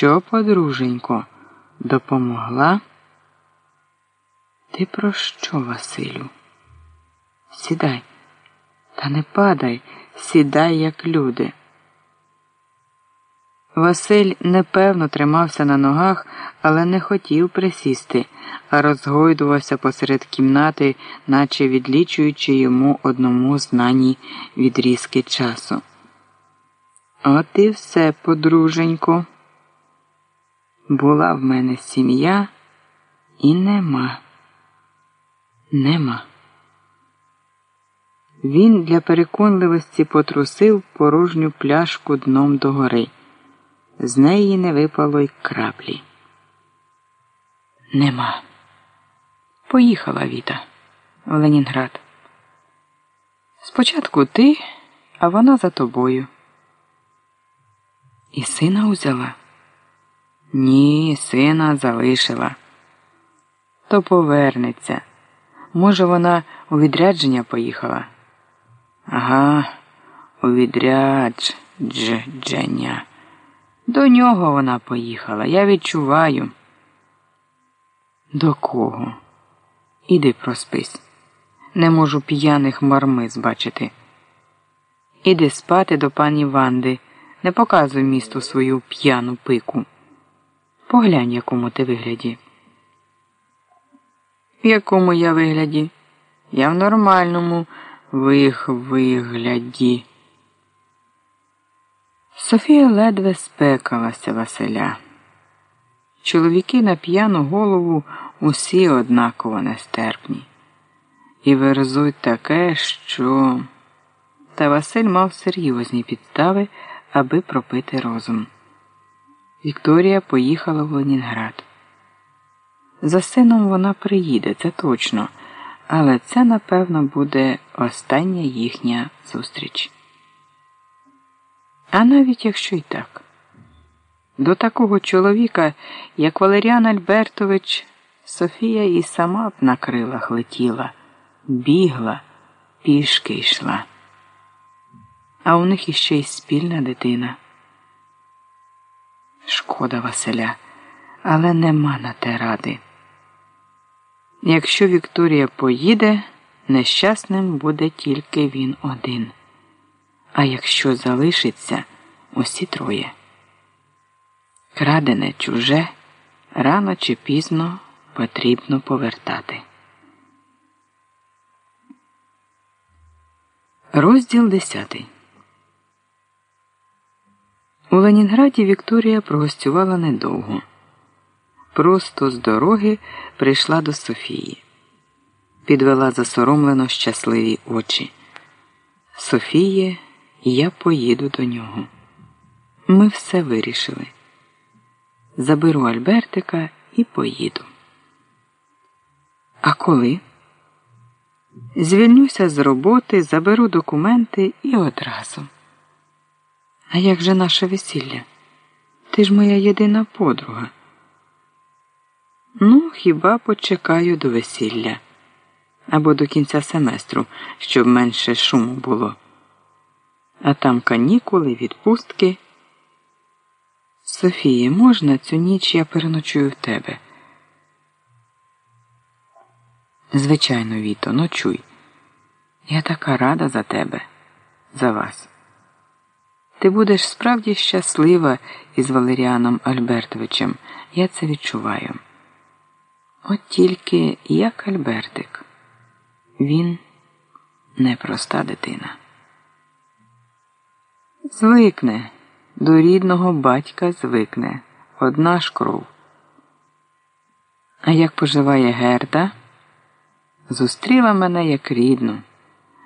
що, подруженько, допомогла? Ти про що, Василю? Сідай, та не падай, сідай, як люди. Василь непевно тримався на ногах, але не хотів присісти, а розгойдувався посеред кімнати, наче відлічуючи йому одному знані відрізки часу. От і все, подруженько. Була в мене сім'я і нема. Нема. Він для переконливості потрусив порожню пляшку дном догори. З неї не випало й краплі. Нема. Поїхала Віта в Ленінград. Спочатку ти, а вона за тобою. І сина узяла? Ні, сина залишила. То повернеться. Може, вона у відрядження поїхала? Ага, у відрядження. До нього вона поїхала, я відчуваю. До кого? Іди проспись. Не можу п'яних мармиз бачити. Іди спати до пані Ванди, не показуй місту свою п'яну пику. Поглянь, якому ти вигляді. В якому я вигляді? Я в нормальному вих вигляді. Софія ледве спекалася Василя. Чоловіки на п'яну голову усі однаково нестерпні. І верзуть таке, що. Та Василь мав серйозні підстави, аби пропити розум. Вікторія поїхала в Ленінград. За сином вона приїде, це точно, але це, напевно, буде остання їхня зустріч. А навіть якщо й так, до такого чоловіка, як Валеріан Альбертович, Софія і сама б на крилах летіла, бігла, пішки йшла. А у них іще й спільна дитина. Шкода Василя, але нема на те ради. Якщо Вікторія поїде, нещасним буде тільки він один. А якщо залишиться усі троє. Крадене чуже рано чи пізно потрібно повертати. Розділ 10 У Ленінграді Вікторія прогостювала недовго. Просто з дороги прийшла до Софії, підвела засоромлено щасливі очі. Софіє, я поїду до нього. Ми все вирішили. Заберу Альбертика і поїду. А коли? Звільнюся з роботи, заберу документи і одразу. А як же наше весілля? Ти ж моя єдина подруга. Ну, хіба почекаю до весілля або до кінця семестру, щоб менше шуму було. А там канікули, відпустки. Софія, можна цю ніч я переночую в тебе? Звичайно, Віто, ночуй. Я така рада за тебе, за вас. Ти будеш справді щаслива із Валеріаном Альбертовичем. Я це відчуваю. От тільки як Альбертик, він непроста дитина. Звикне, до рідного батька звикне, одна ж кров. А як поживає Герда? Зустріла мене як рідну,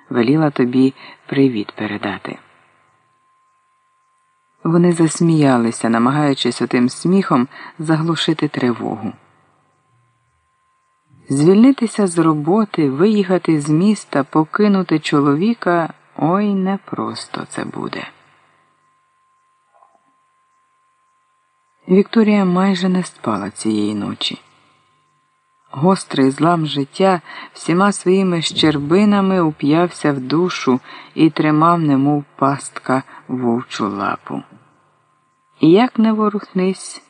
веліла тобі привіт передати. Вони засміялися, намагаючись отим сміхом заглушити тривогу. Звільнитися з роботи, виїхати з міста, покинути чоловіка ой непросто це буде. Вікторія майже не спала цієї ночі. Гострий злам життя всіма своїми щербинами уп'явся в душу і тримав, немов пастка вовчу лапу. І як не ворухнись,